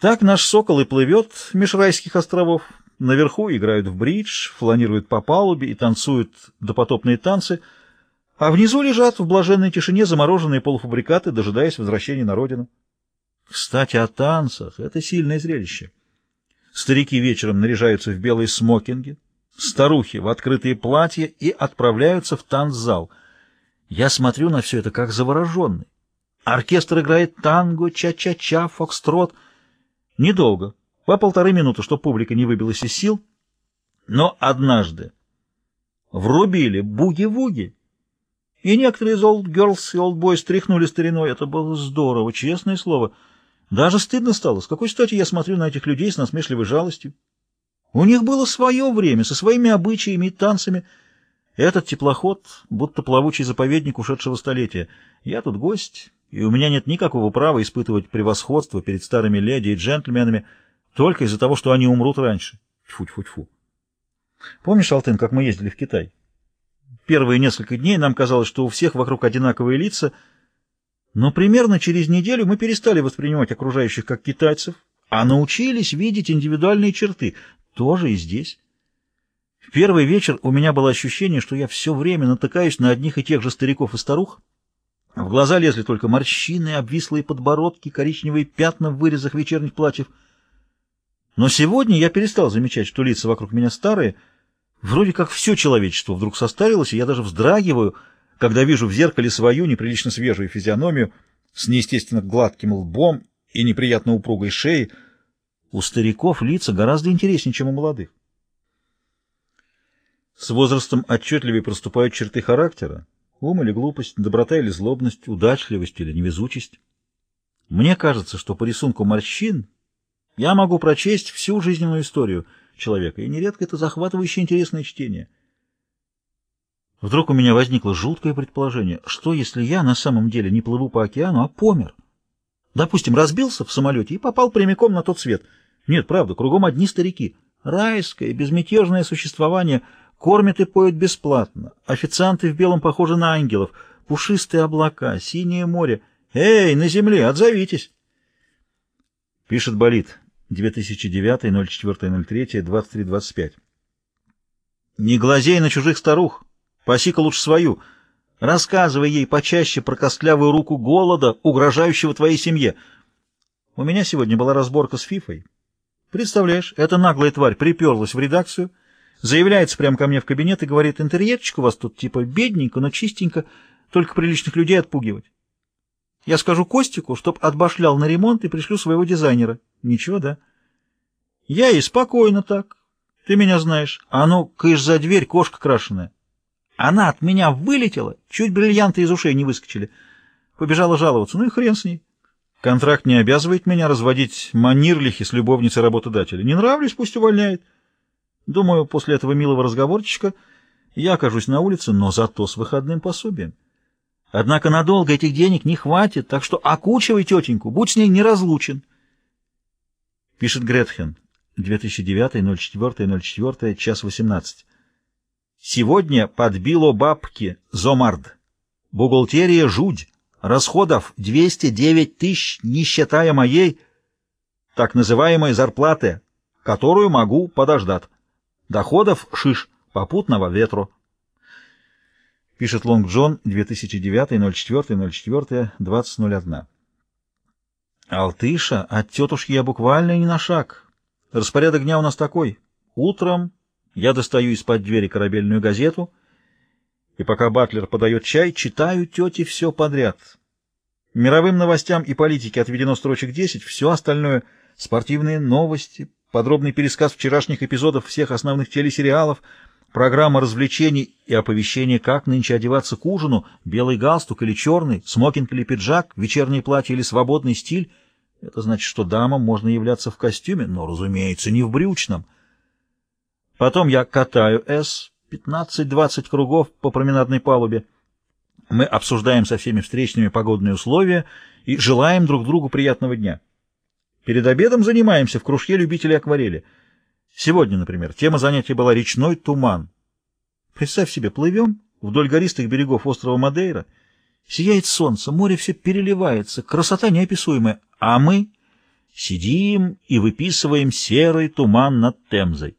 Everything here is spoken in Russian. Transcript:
Так наш сокол и плывет меж райских островов. Наверху играют в бридж, фланируют по палубе и танцуют допотопные танцы, а внизу лежат в блаженной тишине замороженные полуфабрикаты, дожидаясь возвращения на родину. Кстати, о танцах. Это сильное зрелище. Старики вечером наряжаются в белые смокинги, старухи в открытые платья и отправляются в танцзал. Я смотрю на все это как завороженный. Оркестр играет танго, ча-ча-ча, фокстрот. Недолго, по полторы минуты, чтобы публика не выбилась из сил. Но однажды врубили буги-вуги, и некоторые из Old Girls и Old Boys тряхнули стариной. Это было здорово, честное слово. Даже стыдно стало. С какой стати я смотрю на этих людей с насмешливой жалостью? У них было свое время, со своими обычаями и танцами. Этот теплоход, будто плавучий заповедник ушедшего столетия. Я тут гость, и у меня нет никакого права испытывать превосходство перед старыми леди и джентльменами только из-за того, что они умрут раньше. Тьфу-тьфу-тьфу. Помнишь, Алтын, как мы ездили в Китай? Первые несколько дней нам казалось, что у всех вокруг одинаковые лица, но примерно через неделю мы перестали воспринимать окружающих как китайцев, а научились видеть индивидуальные черты, тоже и здесь. В первый вечер у меня было ощущение, что я все время натыкаюсь на одних и тех же стариков и старух, в глаза лезли только морщины, обвислые подбородки, коричневые пятна в вырезах вечерних платьев. Но сегодня я перестал замечать, что лица вокруг меня старые. Вроде как все человечество вдруг состарилось, и я даже вздрагиваю, когда вижу в зеркале свою неприлично свежую физиономию с неестественно гладким лбом и неприятно упругой шеей. У стариков лица гораздо интереснее, чем у молодых. С возрастом отчетливее проступают черты характера, Ум или глупость, доброта или злобность, удачливость или невезучесть. Мне кажется, что по рисунку морщин я могу прочесть всю жизненную историю человека, и нередко это захватывающее интересное чтение. Вдруг у меня возникло жуткое предположение, что если я на самом деле не плыву по океану, а помер? Допустим, разбился в самолете и попал прямиком на тот свет. Нет, правда, кругом одни старики. Райское, безмятежное существование — Кормят и поют бесплатно. Официанты в белом похожи на ангелов. Пушистые облака, синее море. Эй, на земле, отзовитесь. Пишет Болит. 2009-04-03-23-25. Не глазей на чужих старух. Паси-ка лучше свою. Рассказывай ей почаще про костлявую руку голода, угрожающего твоей семье. У меня сегодня была разборка с Фифой. Представляешь, эта наглая тварь приперлась в редакцию — Заявляется прямо ко мне в кабинет и говорит, интерьерчик у вас тут типа бедненько, но чистенько, только приличных людей отпугивать. Я скажу Костику, чтоб отбашлял на ремонт и пришлю своего дизайнера. Ничего, да? Я и спокойно так. Ты меня знаешь. А ну, кыш за дверь, кошка крашеная. Она от меня вылетела, чуть бриллианты из ушей не выскочили. Побежала жаловаться. Ну и хрен с ней. Контракт не обязывает меня разводить манирлихи с любовницей работодателя. Не нравлюсь, пусть увольняет. Думаю, после этого милого разговорчика я окажусь на улице, но зато с выходным пособием. Однако надолго этих денег не хватит, так что окучивай тетеньку, будь с ней неразлучен. Пишет Гретхен, 2009-04-04, час 18. Сегодня подбило бабки Зомард. Бухгалтерия жуть. Расходов 209 тысяч, не считая моей так называемой зарплаты, которую могу подождать. Доходов шиш, попутного ветру. Пишет Лонг Джон, 2009-04-04-2001. Алтыша, от тетушки я буквально не на шаг. Распорядок дня у нас такой. Утром я достаю из-под двери корабельную газету, и пока Батлер подает чай, читаю тете все подряд. Мировым новостям и политике отведено строчек 10, все остальное — спортивные новости, подробный пересказ вчерашних эпизодов всех основных телесериалов, программа развлечений и оповещение, как нынче одеваться к ужину, белый галстук или черный, смокинг или пиджак, вечернее платье или свободный стиль. Это значит, что дамам можно являться в костюме, но, разумеется, не в брючном. Потом я катаю «С» 15-20 кругов по променадной палубе. Мы обсуждаем со всеми встречными погодные условия и желаем друг другу приятного дня. Перед обедом занимаемся в кружке любителей акварели. Сегодня, например, тема занятия была «Речной туман». Представь себе, плывем вдоль гористых берегов острова Мадейра. Сияет солнце, море все переливается, красота неописуемая. А мы Сидим и выписываем серый туман над Темзой.